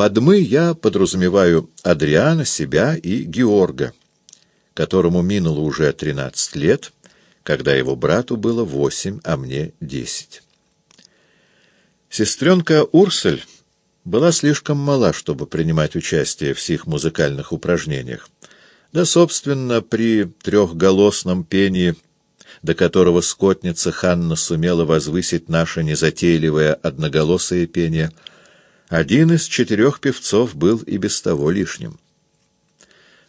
Под «мы» я подразумеваю Адриана, себя и Георга, которому минуло уже 13 лет, когда его брату было 8, а мне 10. Сестренка Урсель была слишком мала, чтобы принимать участие в сих музыкальных упражнениях. Да, собственно, при трехголосном пении, до которого скотница Ханна сумела возвысить наше незатейливое одноголосое пение, один из четырех певцов был и без того лишним.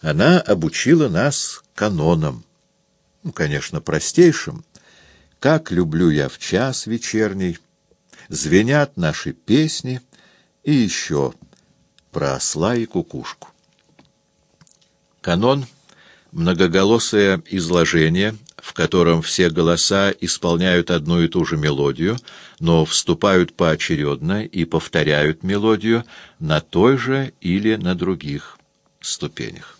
Она обучила нас канонам, ну, конечно, простейшим, как люблю я в час вечерний, звенят наши песни и еще про осла и кукушку. Канон — многоголосое изложение, в котором все голоса исполняют одну и ту же мелодию, но вступают поочередно и повторяют мелодию на той же или на других ступенях.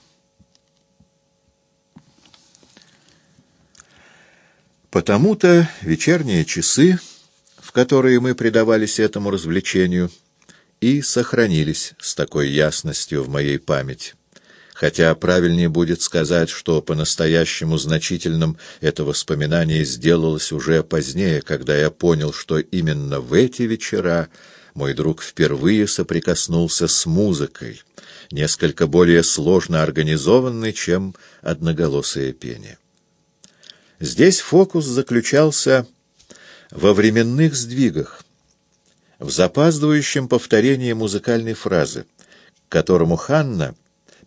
Потому-то вечерние часы, в которые мы предавались этому развлечению, и сохранились с такой ясностью в моей памяти хотя правильнее будет сказать, что по-настоящему значительным это воспоминание сделалось уже позднее, когда я понял, что именно в эти вечера мой друг впервые соприкоснулся с музыкой, несколько более сложно организованной, чем одноголосое пение. Здесь фокус заключался во временных сдвигах, в запаздывающем повторении музыкальной фразы, к которому Ханна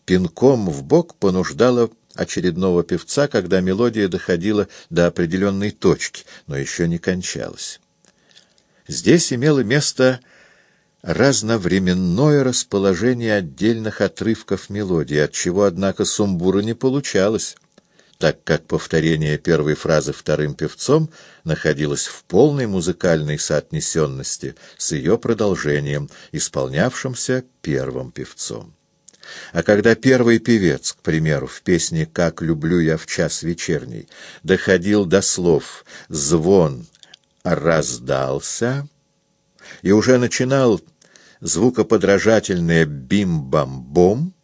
пинком в бок понуждала очередного певца, когда мелодия доходила до определенной точки, но еще не кончалась. Здесь имело место разновременное расположение отдельных отрывков мелодии, от чего, однако, сумбура не получалось, так как повторение первой фразы вторым певцом находилось в полной музыкальной соотнесенности с ее продолжением, исполнявшимся первым певцом. А когда первый певец, к примеру, в песне «Как люблю я в час вечерний» доходил до слов «звон раздался» и уже начинал звукоподражательное «бим-бам-бом»,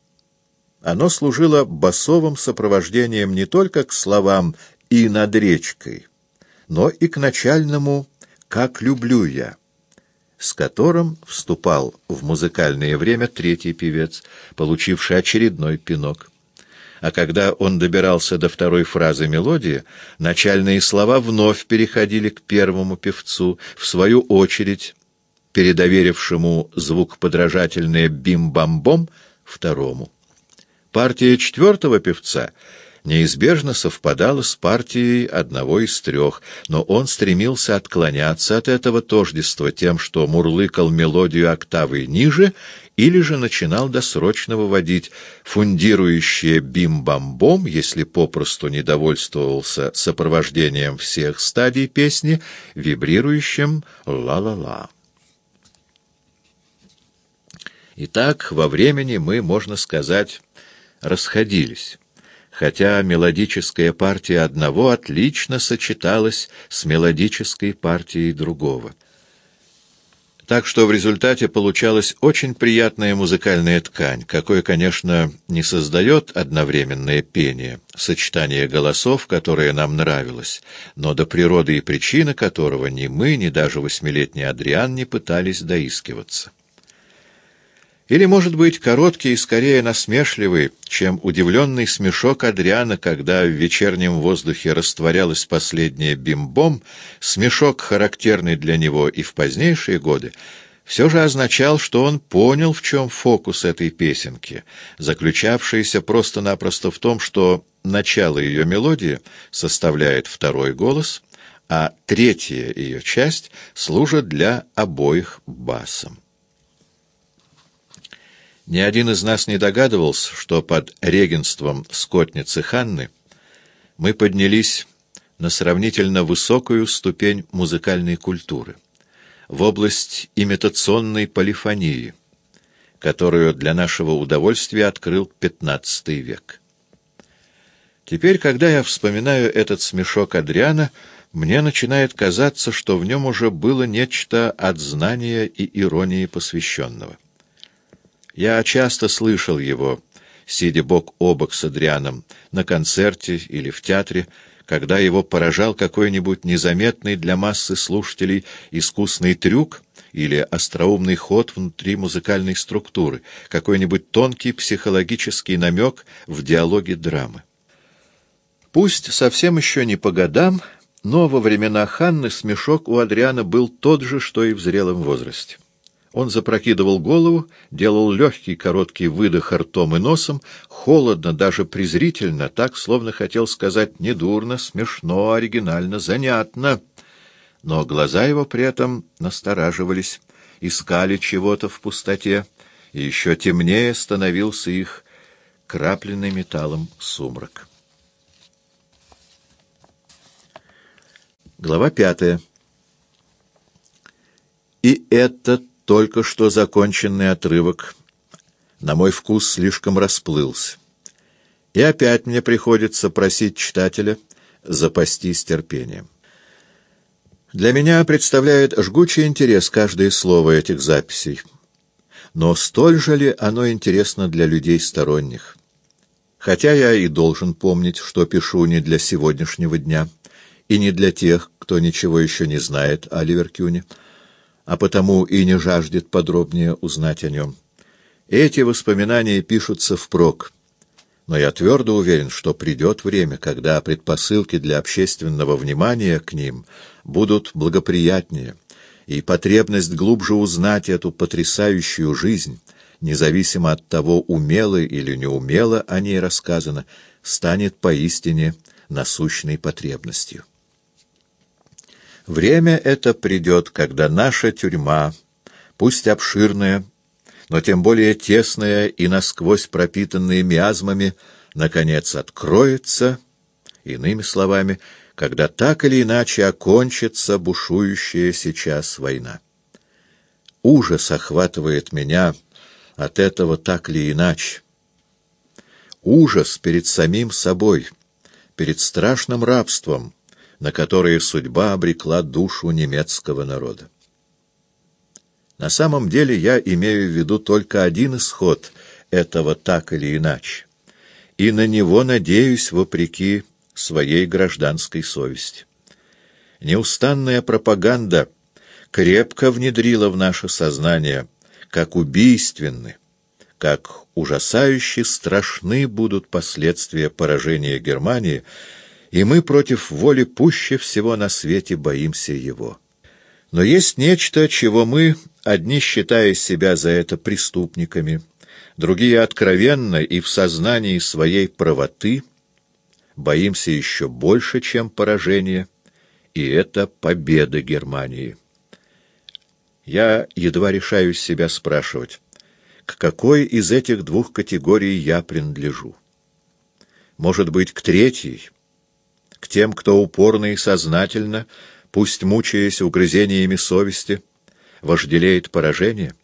оно служило басовым сопровождением не только к словам «и над речкой», но и к начальному «как люблю я» с которым вступал в музыкальное время третий певец, получивший очередной пинок. А когда он добирался до второй фразы мелодии, начальные слова вновь переходили к первому певцу, в свою очередь передоверившему звук подражательное «бим-бам-бом» второму. Партия четвертого певца — неизбежно совпадало с партией одного из трех, но он стремился отклоняться от этого тождества тем, что мурлыкал мелодию октавы ниже или же начинал досрочно выводить фундирующее бим-бам-бом, если попросту недовольствовался сопровождением всех стадий песни, вибрирующим ла-ла-ла. Итак, во времени мы, можно сказать, расходились хотя мелодическая партия одного отлично сочеталась с мелодической партией другого. Так что в результате получалась очень приятная музыкальная ткань, какой, конечно, не создает одновременное пение, сочетание голосов, которое нам нравилось, но до природы и причины которого ни мы, ни даже восьмилетний Адриан не пытались доискиваться. Или, может быть, короткий и скорее насмешливый, чем удивленный смешок Адриана, когда в вечернем воздухе растворялась последняя бим-бом, смешок, характерный для него и в позднейшие годы, все же означал, что он понял, в чем фокус этой песенки, заключавшийся просто-напросто в том, что начало ее мелодии составляет второй голос, а третья ее часть служит для обоих басом. Ни один из нас не догадывался, что под регенством скотницы Ханны мы поднялись на сравнительно высокую ступень музыкальной культуры, в область имитационной полифонии, которую для нашего удовольствия открыл XV век. Теперь, когда я вспоминаю этот смешок Адриана, мне начинает казаться, что в нем уже было нечто от знания и иронии посвященного. Я часто слышал его, сидя бок о бок с Адрианом, на концерте или в театре, когда его поражал какой-нибудь незаметный для массы слушателей искусный трюк или остроумный ход внутри музыкальной структуры, какой-нибудь тонкий психологический намек в диалоге драмы. Пусть совсем еще не по годам, но во времена Ханны смешок у Адриана был тот же, что и в зрелом возрасте. Он запрокидывал голову, делал легкий короткий выдох ртом и носом, холодно, даже презрительно, так, словно хотел сказать недурно, смешно, оригинально, занятно. Но глаза его при этом настораживались, искали чего-то в пустоте, и еще темнее становился их крапленный металлом сумрак. Глава пятая. И этот только что законченный отрывок, на мой вкус, слишком расплылся. И опять мне приходится просить читателя запастись терпением. Для меня представляет жгучий интерес каждое слово этих записей. Но столь же ли оно интересно для людей сторонних? Хотя я и должен помнить, что пишу не для сегодняшнего дня, и не для тех, кто ничего еще не знает о Ливеркюне, а потому и не жаждет подробнее узнать о нем. Эти воспоминания пишутся впрок, но я твердо уверен, что придет время, когда предпосылки для общественного внимания к ним будут благоприятнее, и потребность глубже узнать эту потрясающую жизнь, независимо от того, умело или неумело о ней рассказано, станет поистине насущной потребностью. Время это придет, когда наша тюрьма, пусть обширная, но тем более тесная и насквозь пропитанная миазмами, наконец откроется, иными словами, когда так или иначе окончится бушующая сейчас война. Ужас охватывает меня от этого так или иначе. Ужас перед самим собой, перед страшным рабством — на которые судьба обрекла душу немецкого народа. На самом деле я имею в виду только один исход этого так или иначе, и на него надеюсь вопреки своей гражданской совести. Неустанная пропаганда крепко внедрила в наше сознание, как убийственны, как ужасающе страшны будут последствия поражения Германии и мы против воли пуще всего на свете боимся его. Но есть нечто, чего мы, одни считая себя за это преступниками, другие откровенно и в сознании своей правоты, боимся еще больше, чем поражение, и это победа Германии. Я едва решаюсь себя спрашивать, к какой из этих двух категорий я принадлежу. Может быть, к третьей — к тем, кто упорно и сознательно, пусть мучаясь угрызениями совести, вожделеет поражение —